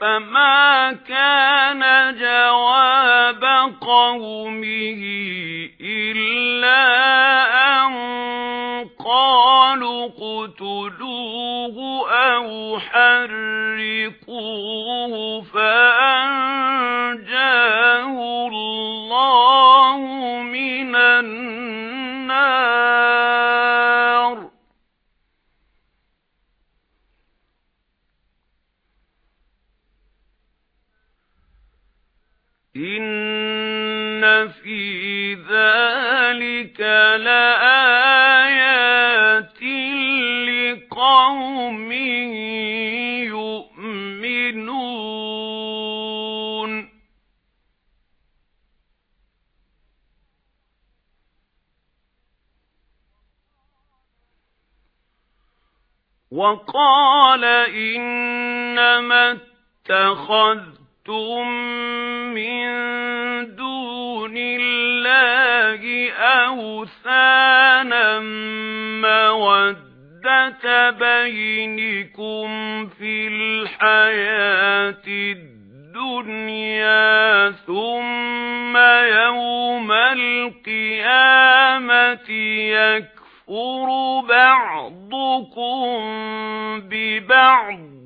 فما كان جواب قومه إلا أن قالوا قتلوه أو حرقوه فأنجاه في ذلك لآيات لقوم يؤمنون. وقال إنما اتخذتم مِن دُونِ اللَّهِ أَوْثَانًا مَّوَدَّةَ بَيْنِكُمْ فِي الْحَيَاةِ الدُّنْيَا ثُمَّ يَوْمَ الْقِيَامَةِ يَكْفُرُ بَعْضُكُم بِبَعْضٍ.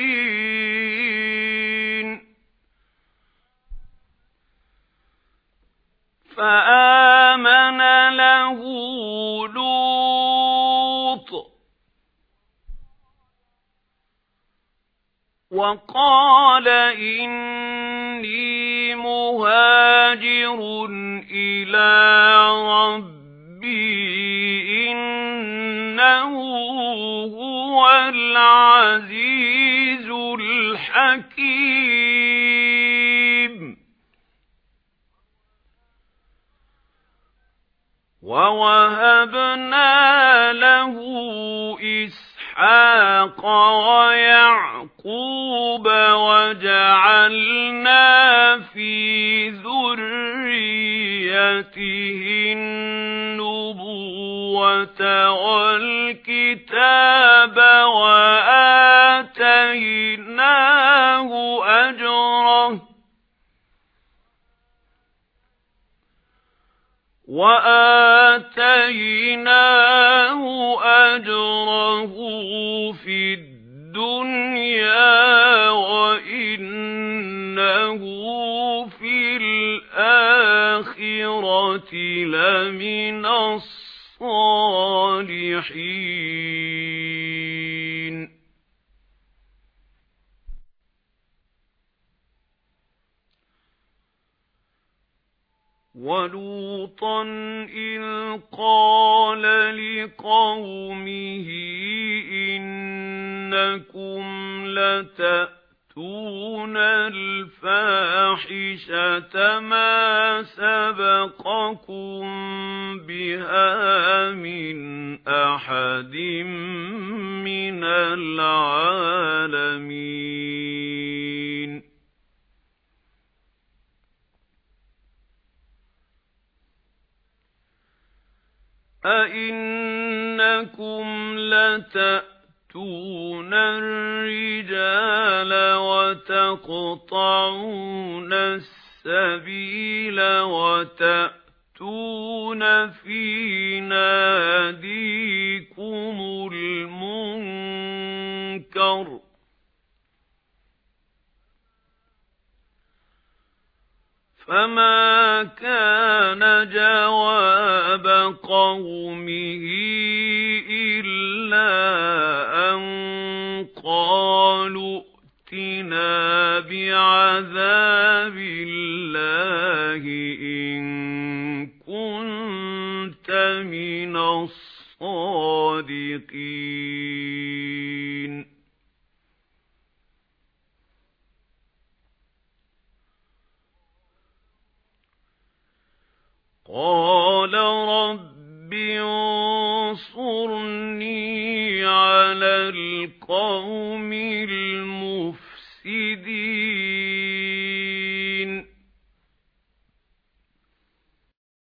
فَآمَنَ لَهُ لُوطٌ. وَقَالَ إِنِّي مُهَاجِرٌ إِلَى وَوَهَبْنَا لَهُ إِسْحَاقَ وَيَعْقُوبَ وَجَعَلْنَا فِي ذُرِّيَّتِهِ النُّبُوَّةَ وَالْكِتَابَ وَآتَيْنَاهُ أَجْرَهُ وَآتَيْنَاهُ أَجْرَهُ فِي الدُّنْيَا وَإِنَّهُ فِي الْآخِرَةِ لَمِنَ الصَّالِحِينَ وَلُوطًا إِذْ قَالَ لِقَوْمِهِ إِنَّكُمْ لَتَأْتُونَ الْفَاحِشَةَ مَا سَبَقَكُم بِهَا مِنْ أَحَدٍ مِنَ الْعَالَمِينَ أَئِنَّكُمْ لَتَأْتُونَ الرِّجَالَ وَتَقْطَعُونَ السَّبِيلَ وَتَأْتُونَ فِي نَادِيكُمُ الْمُنكَرَ فَمَا كَانَ جَوَابَ قَوْمِهِ إِلَّا أَن قَالُوا ائْتِنَا بِعَذَابِ اللَّهِ إِن كُنتَ مِنَ الصَّادِقِينَ قَالَ رَبِّ انصُرْنِي عَلَى الْقَوْمِ